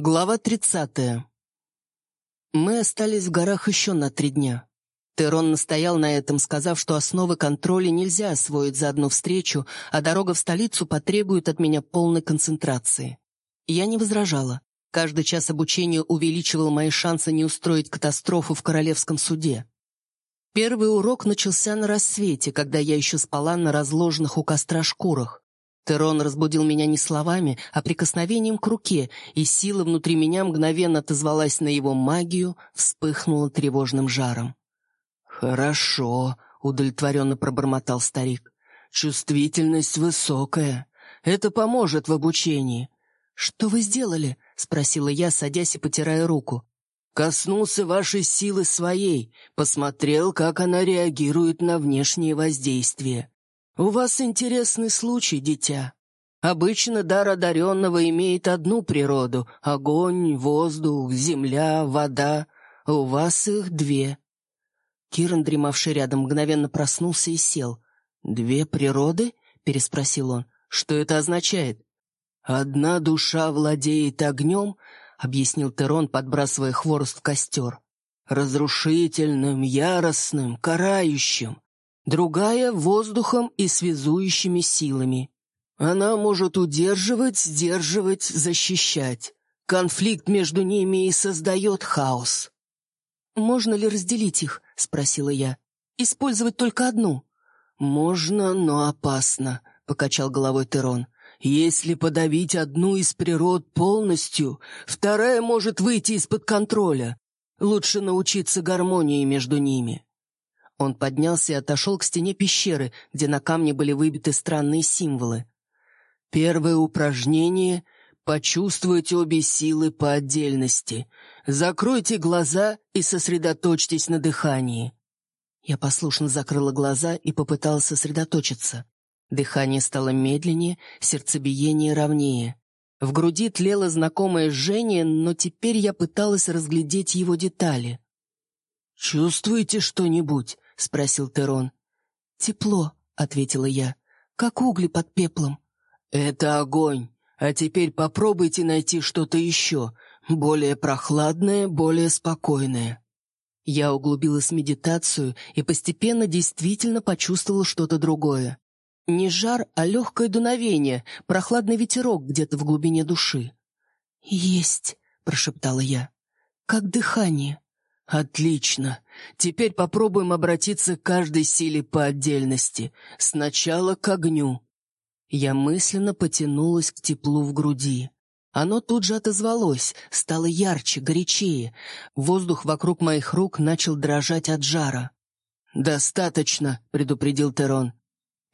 Глава 30. Мы остались в горах еще на три дня. Терон настоял на этом, сказав, что основы контроля нельзя освоить за одну встречу, а дорога в столицу потребует от меня полной концентрации. Я не возражала. Каждый час обучения увеличивал мои шансы не устроить катастрофу в королевском суде. Первый урок начался на рассвете, когда я еще спала на разложенных у костра шкурах. Терон разбудил меня не словами, а прикосновением к руке, и сила внутри меня мгновенно отозвалась на его магию, вспыхнула тревожным жаром. «Хорошо», — удовлетворенно пробормотал старик. «Чувствительность высокая. Это поможет в обучении». «Что вы сделали?» — спросила я, садясь и потирая руку. «Коснулся вашей силы своей, посмотрел, как она реагирует на внешние воздействия. «У вас интересный случай, дитя. Обычно дар одаренного имеет одну природу — огонь, воздух, земля, вода. У вас их две». Киран, дремавший рядом, мгновенно проснулся и сел. «Две природы?» — переспросил он. «Что это означает?» «Одна душа владеет огнем», — объяснил Терон, подбрасывая хворост в костер. «Разрушительным, яростным, карающим другая — воздухом и связующими силами. Она может удерживать, сдерживать, защищать. Конфликт между ними и создает хаос. «Можно ли разделить их?» — спросила я. «Использовать только одну?» «Можно, но опасно», — покачал головой Терон. «Если подавить одну из природ полностью, вторая может выйти из-под контроля. Лучше научиться гармонии между ними». Он поднялся и отошел к стене пещеры, где на камне были выбиты странные символы. «Первое упражнение — почувствуйте обе силы по отдельности. Закройте глаза и сосредоточьтесь на дыхании». Я послушно закрыла глаза и попыталась сосредоточиться. Дыхание стало медленнее, сердцебиение ровнее. В груди тлело знакомое жжение, но теперь я пыталась разглядеть его детали. «Чувствуете что-нибудь?» — спросил Терон. «Тепло», — ответила я, — «как угли под пеплом». «Это огонь. А теперь попробуйте найти что-то еще, более прохладное, более спокойное». Я углубилась в медитацию и постепенно действительно почувствовала что-то другое. Не жар, а легкое дуновение, прохладный ветерок где-то в глубине души. «Есть», — прошептала я, — «как дыхание». «Отлично. Теперь попробуем обратиться к каждой силе по отдельности. Сначала к огню». Я мысленно потянулась к теплу в груди. Оно тут же отозвалось, стало ярче, горячее. Воздух вокруг моих рук начал дрожать от жара. «Достаточно», — предупредил Терон.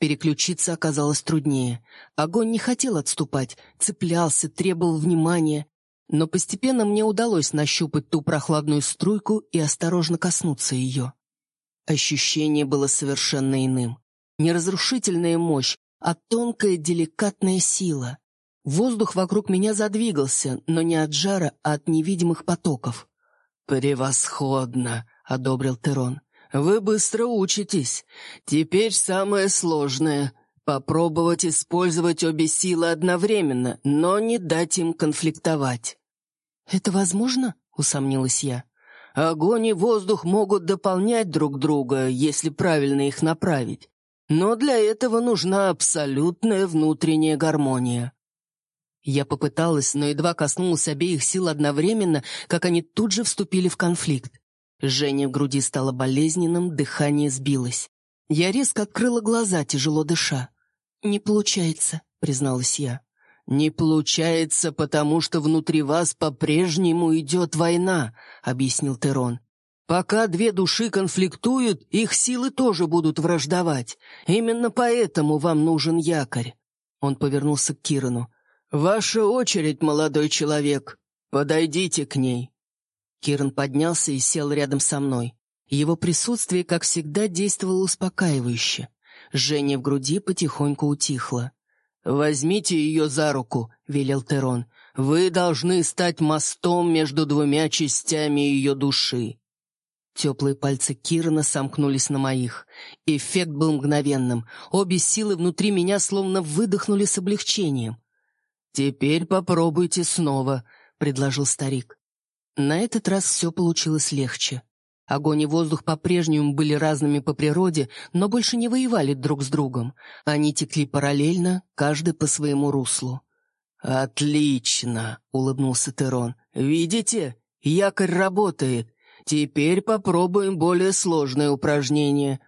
Переключиться оказалось труднее. Огонь не хотел отступать, цеплялся, требовал внимания. Но постепенно мне удалось нащупать ту прохладную струйку и осторожно коснуться ее. Ощущение было совершенно иным. Не разрушительная мощь, а тонкая деликатная сила. Воздух вокруг меня задвигался, но не от жара, а от невидимых потоков. «Превосходно!» — одобрил Терон. «Вы быстро учитесь. Теперь самое сложное Попробовать использовать обе силы одновременно, но не дать им конфликтовать. «Это возможно?» — усомнилась я. «Огонь и воздух могут дополнять друг друга, если правильно их направить. Но для этого нужна абсолютная внутренняя гармония». Я попыталась, но едва коснулась обеих сил одновременно, как они тут же вступили в конфликт. Жжение в груди стало болезненным, дыхание сбилось. Я резко открыла глаза, тяжело дыша. «Не получается», — призналась я. «Не получается, потому что внутри вас по-прежнему идет война», — объяснил Терон. «Пока две души конфликтуют, их силы тоже будут враждовать. Именно поэтому вам нужен якорь». Он повернулся к Кирану. «Ваша очередь, молодой человек. Подойдите к ней». Киран поднялся и сел рядом со мной. Его присутствие, как всегда, действовало успокаивающе. Жжение в груди потихоньку утихло. «Возьмите ее за руку», — велел Терон. «Вы должны стать мостом между двумя частями ее души». Теплые пальцы Кирана сомкнулись на моих. Эффект был мгновенным. Обе силы внутри меня словно выдохнули с облегчением. «Теперь попробуйте снова», — предложил старик. На этот раз все получилось легче. Огонь и воздух по-прежнему были разными по природе, но больше не воевали друг с другом. Они текли параллельно, каждый по своему руслу. «Отлично!» — улыбнулся Терон. «Видите? Якорь работает. Теперь попробуем более сложное упражнение».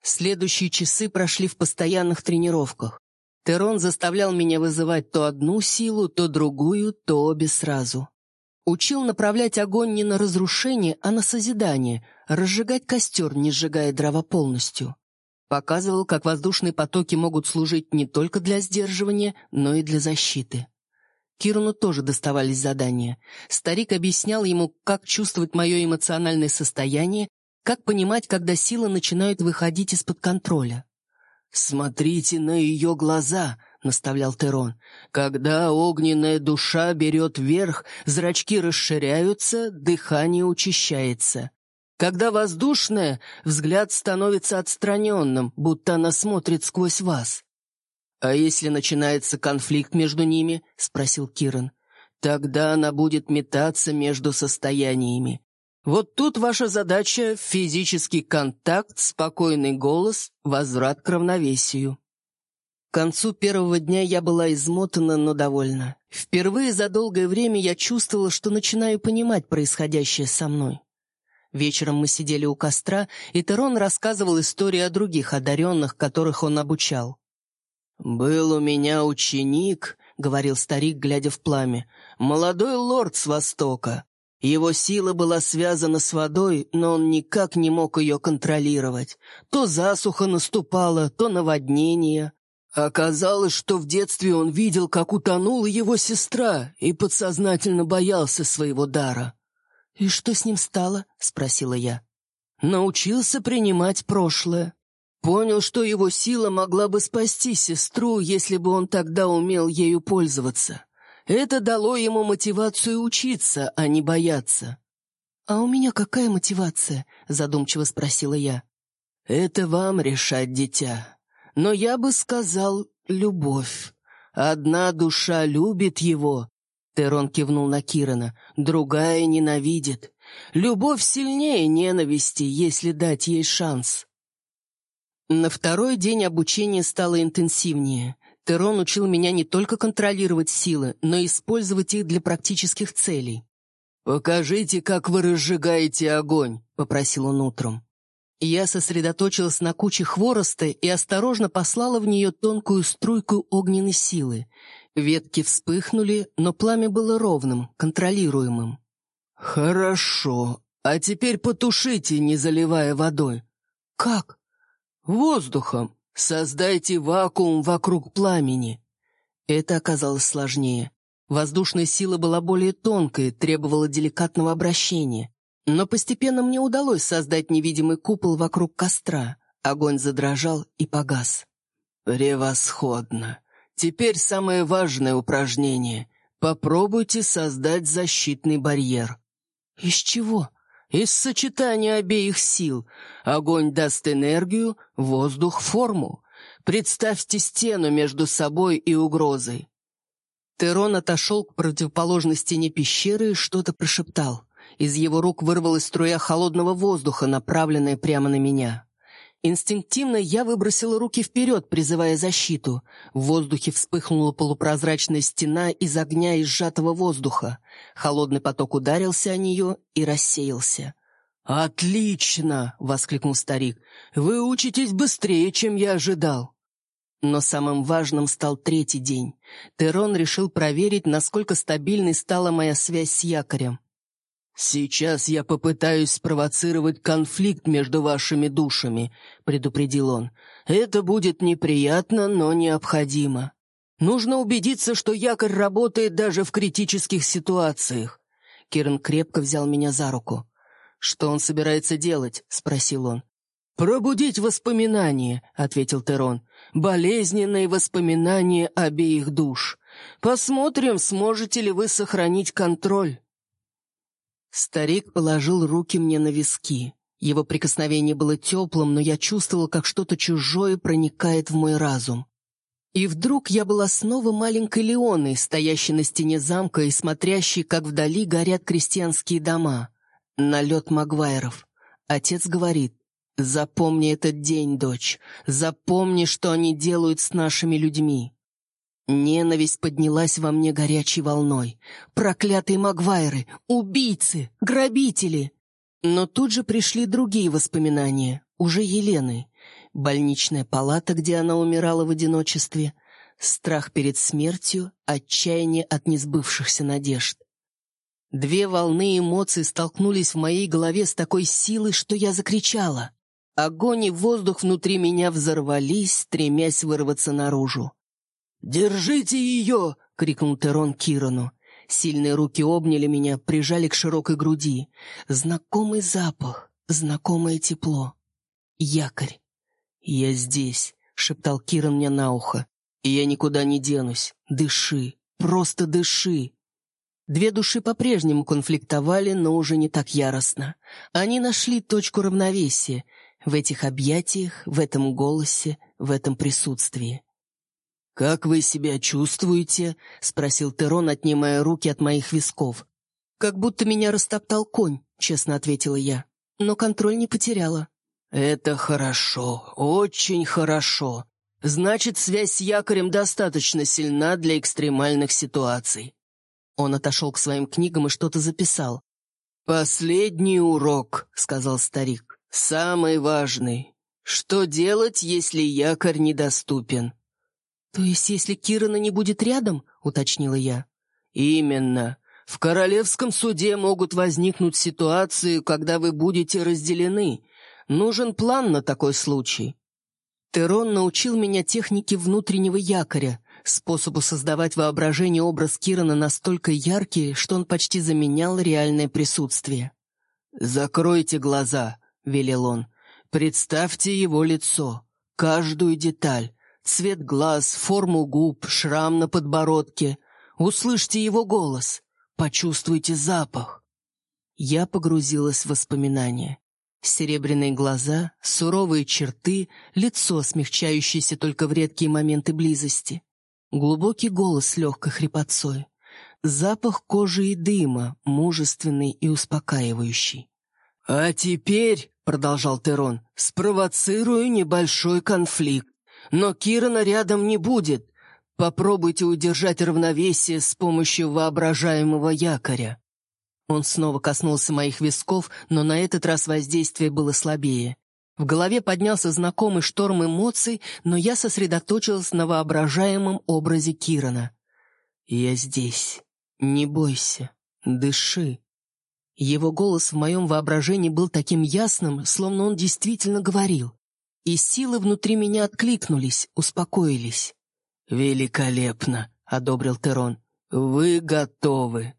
Следующие часы прошли в постоянных тренировках. Терон заставлял меня вызывать то одну силу, то другую, то обе сразу. Учил направлять огонь не на разрушение, а на созидание, разжигать костер, не сжигая дрова полностью. Показывал, как воздушные потоки могут служить не только для сдерживания, но и для защиты. Кируну тоже доставались задания. Старик объяснял ему, как чувствовать мое эмоциональное состояние, как понимать, когда силы начинают выходить из-под контроля. «Смотрите на ее глаза», — наставлял Терон. «Когда огненная душа берет верх, зрачки расширяются, дыхание учащается. Когда воздушная, взгляд становится отстраненным, будто она смотрит сквозь вас». «А если начинается конфликт между ними?» — спросил Киран. «Тогда она будет метаться между состояниями. Вот тут ваша задача — физический контакт, спокойный голос, возврат к равновесию». Концу первого дня я была измотана, но довольна. Впервые за долгое время я чувствовала, что начинаю понимать происходящее со мной. Вечером мы сидели у костра, и Терон рассказывал истории о других одаренных, которых он обучал. «Был у меня ученик», — говорил старик, глядя в пламя, — «молодой лорд с Востока. Его сила была связана с водой, но он никак не мог ее контролировать. То засуха наступала, то наводнение. Оказалось, что в детстве он видел, как утонула его сестра, и подсознательно боялся своего дара. «И что с ним стало?» — спросила я. «Научился принимать прошлое. Понял, что его сила могла бы спасти сестру, если бы он тогда умел ею пользоваться. Это дало ему мотивацию учиться, а не бояться». «А у меня какая мотивация?» — задумчиво спросила я. «Это вам решать, дитя но я бы сказал «любовь». Одна душа любит его, Терон кивнул на Кирана, другая ненавидит. Любовь сильнее ненависти, если дать ей шанс. На второй день обучение стало интенсивнее. Терон учил меня не только контролировать силы, но и использовать их для практических целей. «Покажите, как вы разжигаете огонь», — попросил он утром. Я сосредоточилась на куче хвороста и осторожно послала в нее тонкую струйку огненной силы. Ветки вспыхнули, но пламя было ровным, контролируемым. «Хорошо. А теперь потушите, не заливая водой». «Как?» «Воздухом. Создайте вакуум вокруг пламени». Это оказалось сложнее. Воздушная сила была более тонкой, требовала деликатного обращения. Но постепенно мне удалось создать невидимый купол вокруг костра. Огонь задрожал и погас. «Превосходно! Теперь самое важное упражнение. Попробуйте создать защитный барьер». «Из чего?» «Из сочетания обеих сил. Огонь даст энергию, воздух — форму. Представьте стену между собой и угрозой». Терон отошел к противоположной стене пещеры и что-то прошептал. Из его рук вырвалась струя холодного воздуха, направленная прямо на меня. Инстинктивно я выбросила руки вперед, призывая защиту. В воздухе вспыхнула полупрозрачная стена из огня и сжатого воздуха. Холодный поток ударился о нее и рассеялся. «Отлично!» — воскликнул старик. «Вы учитесь быстрее, чем я ожидал». Но самым важным стал третий день. Терон решил проверить, насколько стабильной стала моя связь с якорем. «Сейчас я попытаюсь спровоцировать конфликт между вашими душами», — предупредил он. «Это будет неприятно, но необходимо. Нужно убедиться, что якорь работает даже в критических ситуациях». Кирн крепко взял меня за руку. «Что он собирается делать?» — спросил он. «Пробудить воспоминания», — ответил Терон. «Болезненные воспоминания обеих душ. Посмотрим, сможете ли вы сохранить контроль». Старик положил руки мне на виски. Его прикосновение было теплым, но я чувствовал, как что-то чужое проникает в мой разум. И вдруг я была снова маленькой Леоной, стоящей на стене замка и смотрящей, как вдали горят крестьянские дома. Налет Магуайров. Отец говорит, «Запомни этот день, дочь. Запомни, что они делают с нашими людьми». Ненависть поднялась во мне горячей волной. Проклятые Магуайры, убийцы, грабители. Но тут же пришли другие воспоминания, уже Елены больничная палата, где она умирала в одиночестве, страх перед смертью, отчаяние от несбывшихся надежд. Две волны эмоций столкнулись в моей голове с такой силой, что я закричала. Огонь и воздух внутри меня взорвались, стремясь вырваться наружу. «Держите ее!» — крикнул Терон Кирану. Сильные руки обняли меня, прижали к широкой груди. Знакомый запах, знакомое тепло. Якорь. «Я здесь», — шептал Кира мне на ухо. «И я никуда не денусь. Дыши, просто дыши». Две души по-прежнему конфликтовали, но уже не так яростно. Они нашли точку равновесия в этих объятиях, в этом голосе, в этом присутствии. «Как вы себя чувствуете?» — спросил Терон, отнимая руки от моих висков. «Как будто меня растоптал конь», — честно ответила я. Но контроль не потеряла. «Это хорошо, очень хорошо. Значит, связь с якорем достаточно сильна для экстремальных ситуаций». Он отошел к своим книгам и что-то записал. «Последний урок», — сказал старик, — «самый важный. Что делать, если якорь недоступен?» «То есть, если Кирана не будет рядом?» — уточнила я. «Именно. В королевском суде могут возникнуть ситуации, когда вы будете разделены, Нужен план на такой случай. Терон научил меня технике внутреннего якоря, способу создавать воображение образ Кирана настолько яркий, что он почти заменял реальное присутствие. «Закройте глаза», — велел он. «Представьте его лицо, каждую деталь, цвет глаз, форму губ, шрам на подбородке. Услышьте его голос, почувствуйте запах». Я погрузилась в воспоминания. Серебряные глаза, суровые черты, лицо, смягчающееся только в редкие моменты близости. Глубокий голос с легкой хрипотцой. Запах кожи и дыма, мужественный и успокаивающий. «А теперь», — продолжал Терон, — «спровоцирую небольшой конфликт. Но Кирана рядом не будет. Попробуйте удержать равновесие с помощью воображаемого якоря». Он снова коснулся моих висков, но на этот раз воздействие было слабее. В голове поднялся знакомый шторм эмоций, но я сосредоточилась на воображаемом образе Кирана. «Я здесь. Не бойся. Дыши». Его голос в моем воображении был таким ясным, словно он действительно говорил. И силы внутри меня откликнулись, успокоились. «Великолепно!» — одобрил Терон. «Вы готовы!»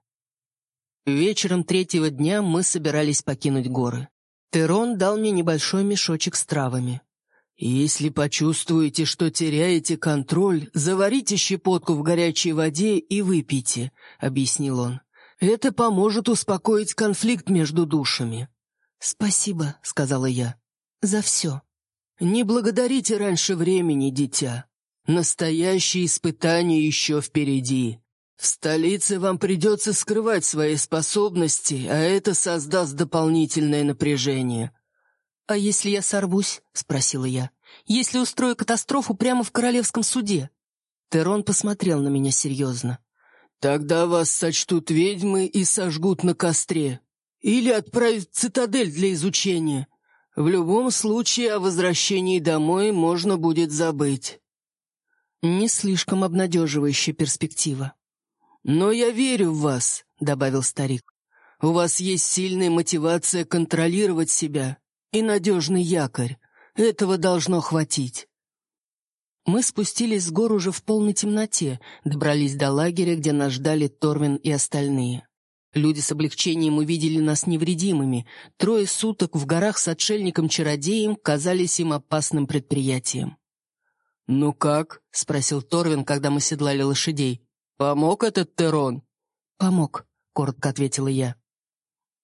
Вечером третьего дня мы собирались покинуть горы. Терон дал мне небольшой мешочек с травами. «Если почувствуете, что теряете контроль, заварите щепотку в горячей воде и выпейте», — объяснил он. «Это поможет успокоить конфликт между душами». «Спасибо», — сказала я, — «за все». «Не благодарите раньше времени, дитя. Настоящее испытание еще впереди. В столице вам придется скрывать свои способности, а это создаст дополнительное напряжение». «А если я сорвусь?» — спросила я. «Если устрою катастрофу прямо в королевском суде?» Терон посмотрел на меня серьезно. «Тогда вас сочтут ведьмы и сожгут на костре. Или отправят в цитадель для изучения. В любом случае о возвращении домой можно будет забыть». Не слишком обнадеживающая перспектива. «Но я верю в вас», — добавил старик. «У вас есть сильная мотивация контролировать себя и надежный якорь. Этого должно хватить». Мы спустились с гор уже в полной темноте, добрались до лагеря, где нас ждали Торвин и остальные. Люди с облегчением увидели нас невредимыми. Трое суток в горах с отшельником-чародеем казались им опасным предприятием. «Ну как?» — спросил Торвин, когда мы седлали лошадей. «Помог этот Терон?» «Помог», — коротко ответила я.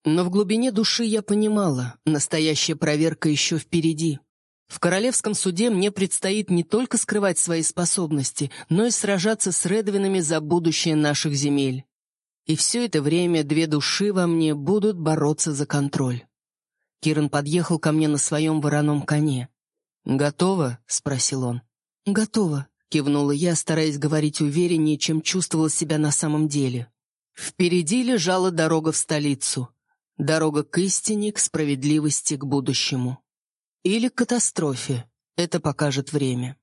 Но в глубине души я понимала, настоящая проверка еще впереди. В королевском суде мне предстоит не только скрывать свои способности, но и сражаться с Редвинами за будущее наших земель. И все это время две души во мне будут бороться за контроль. Киран подъехал ко мне на своем вороном коне. «Готово?» — спросил он. «Готово», — кивнула я, стараясь говорить увереннее, чем чувствовала себя на самом деле. Впереди лежала дорога в столицу. Дорога к истине, к справедливости, к будущему. Или к катастрофе. Это покажет время.